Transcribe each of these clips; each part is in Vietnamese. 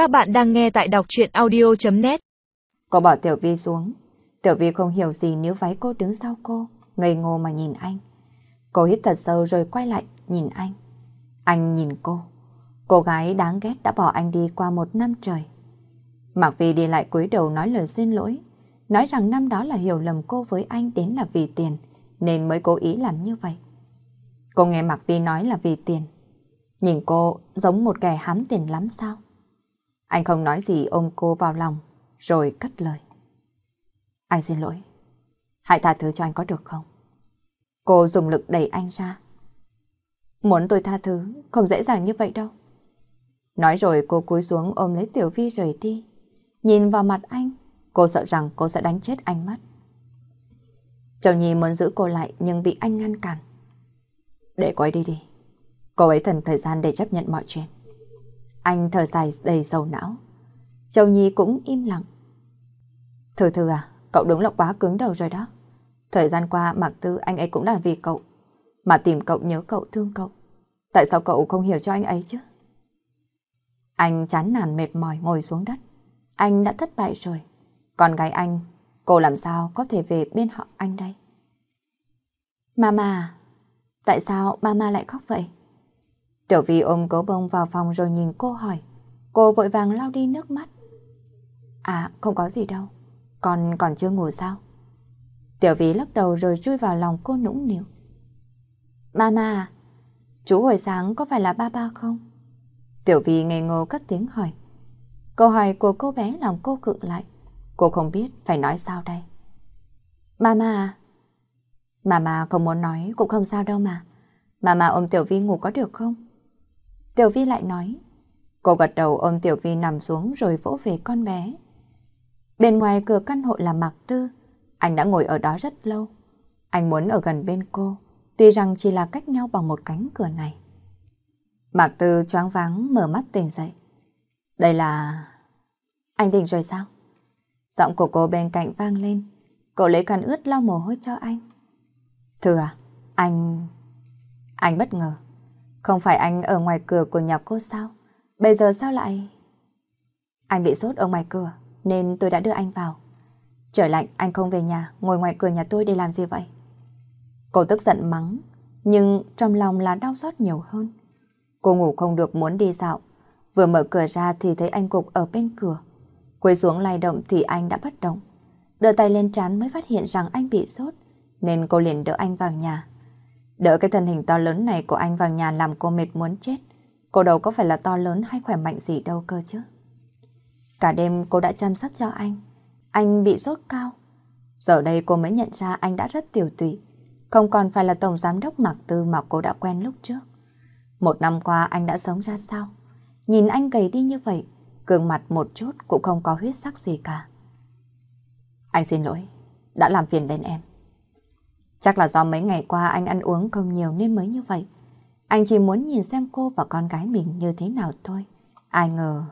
Các bạn đang nghe tại đọc chuyện audio.net Cô bỏ Tiểu Vi xuống. Tiểu Vi không hiểu gì nếu váy cô đứng sau cô, ngây ngô mà nhìn anh. Cô hít thật sâu rồi quay lại nhìn anh. Anh nhìn cô. Cô gái đáng ghét đã bỏ anh đi qua một năm trời. Mạc Vi đi lại cúi đầu nói lời xin lỗi. Nói rằng năm đó là hiểu lầm cô với anh đến là vì tiền, nên mới cố ý làm như vậy. Cô nghe Mạc Vi nói là vì tiền. Nhìn cô giống một kẻ hám tiền lắm sao? Anh không nói gì ôm cô vào lòng, rồi cất lời. Anh xin lỗi. Hãy tha thứ cho anh có được không? Cô dùng lực đẩy anh ra. Muốn tôi tha thứ, không dễ dàng như vậy đâu. Nói rồi cô cúi xuống ôm lấy Tiểu Vi rời đi. Nhìn vào mặt anh, cô sợ rằng cô sẽ đánh chết anh mất. Châu Nhi muốn giữ cô lại nhưng bị anh ngăn cản. Để cô ấy đi đi. Cô ấy cần thời gian để chấp nhận mọi chuyện. Anh thở dài đầy sầu não. Châu Nhi cũng im lặng. Thư Thư à, cậu đúng là quá cứng đầu rồi đó. Thời gian qua Mạc Tư anh ấy cũng là vì cậu. Mà tìm cậu nhớ cậu thương cậu. Tại sao cậu không hiểu cho anh ấy chứ? Anh chán nản mệt mỏi ngồi xuống đất. Anh đã thất bại rồi. Còn gái anh, cô làm sao có thể về bên họ anh đây? Mama, tại sao mama lại khóc vậy? Tiểu Vi ôm gấu bông vào phòng rồi nhìn cô hỏi. Cô vội vàng lau đi nước mắt. À, không có gì đâu. Con còn chưa ngủ sao? Tiểu Vi lắc đầu rồi chui vào lòng cô nũng nịu. Mama, chú hồi sáng có phải là ba ba không? Tiểu Vi ngây ngô cất tiếng hỏi. Câu hỏi của cô bé làm cô cự lại. Cô không biết phải nói sao đây. Mama Mama không muốn nói cũng không sao đâu mà. Mama ôm Tiểu Vi ngủ có được không? Tiểu Vi lại nói. Cô gật đầu ôm Tiểu Vi nằm xuống rồi vỗ về con bé. Bên ngoài cửa căn hộ là Mạc Tư. Anh đã ngồi ở đó rất lâu. Anh muốn ở gần bên cô, tuy rằng chỉ là cách nhau bằng một cánh cửa này. Mạc Tư choáng váng mở mắt tỉnh dậy. Đây là... Anh tỉnh rồi sao? Giọng của cô bên cạnh vang lên. Cậu lấy khăn ướt lau mồ hôi cho anh. Thưa à, anh... Anh bất ngờ. Không phải anh ở ngoài cửa của nhà cô sao? Bây giờ sao lại... Anh bị sốt ở ngoài cửa, nên tôi đã đưa anh vào. Trời lạnh, anh không về nhà, ngồi ngoài cửa nhà tôi để làm gì vậy? Cô tức giận mắng, nhưng trong lòng là đau xót nhiều hơn. Cô ngủ không được muốn đi dạo. Vừa mở cửa ra thì thấy anh Cục ở bên cửa. Quay xuống lay động thì anh đã bất động. Đưa tay lên trán mới phát hiện rằng anh bị sốt, nên cô liền đỡ anh vào nhà. Đỡ cái thân hình to lớn này của anh vào nhà làm cô mệt muốn chết. Cô đâu có phải là to lớn hay khỏe mạnh gì đâu cơ chứ. Cả đêm cô đã chăm sóc cho anh. Anh bị sốt cao. Giờ đây cô mới nhận ra anh đã rất tiểu tụy. Không còn phải là tổng giám đốc Mạc Tư mà cô đã quen lúc trước. Một năm qua anh đã sống ra sao? Nhìn anh gầy đi như vậy, gương mặt một chút cũng không có huyết sắc gì cả. Anh xin lỗi, đã làm phiền đến em. Chắc là do mấy ngày qua anh ăn uống không nhiều nên mới như vậy. Anh chỉ muốn nhìn xem cô và con gái mình như thế nào thôi. Ai ngờ...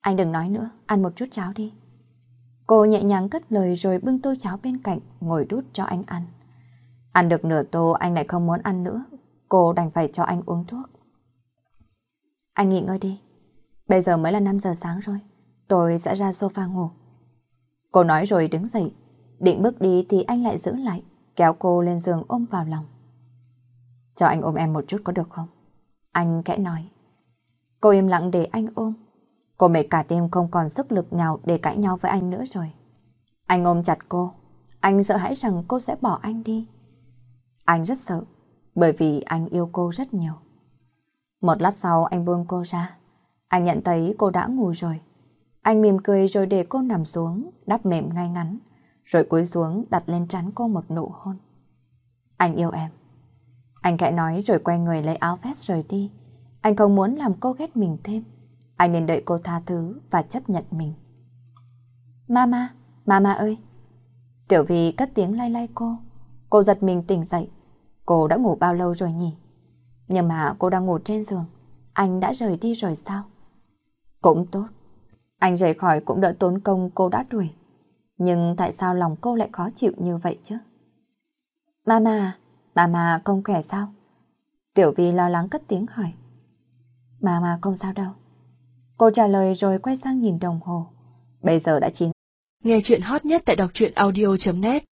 Anh đừng nói nữa, ăn một chút cháo đi. Cô nhẹ nhàng cất lời rồi bưng tô cháo bên cạnh, ngồi đút cho anh ăn. Ăn được nửa tô anh lại không muốn ăn nữa, cô đành phải cho anh uống thuốc. Anh nghỉ ngơi đi, bây giờ mới là 5 giờ sáng rồi, tôi sẽ ra sofa ngủ. Cô nói rồi đứng dậy, định bước đi thì anh lại giữ lại, kéo cô lên giường ôm vào lòng. Cho anh ôm em một chút có được không? Anh kẽ nói. Cô im lặng để anh ôm. Cô mệt cả đêm không còn sức lực nào để cãi nhau với anh nữa rồi. Anh ôm chặt cô. Anh sợ hãi rằng cô sẽ bỏ anh đi. Anh rất sợ, bởi vì anh yêu cô rất nhiều. Một lát sau anh buông cô ra. Anh nhận thấy cô đã ngủ rồi. Anh mỉm cười rồi để cô nằm xuống, đắp mềm ngay ngắn, rồi cúi xuống đặt lên trán cô một nụ hôn. Anh yêu em. Anh khẽ nói rồi quay người lấy áo vest rời đi. Anh không muốn làm cô ghét mình thêm. Anh nên đợi cô tha thứ và chấp nhận mình. Mama, Mama ơi. Tiểu Vi cất tiếng lay lay cô. Cô giật mình tỉnh dậy. Cô đã ngủ bao lâu rồi nhỉ? Nhưng mà cô đang ngủ trên giường. Anh đã rời đi rồi sao? Cũng tốt. Anh rời khỏi cũng đỡ tốn công cô đã đuổi. Nhưng tại sao lòng cô lại khó chịu như vậy chứ? Mama, Mama không khỏe sao? Tiểu Vi lo lắng cất tiếng hỏi. Mama không sao đâu. Cô trả lời rồi quay sang nhìn đồng hồ. Bây giờ đã chín. Nghe chuyện hot nhất tại đọc truyện audio.net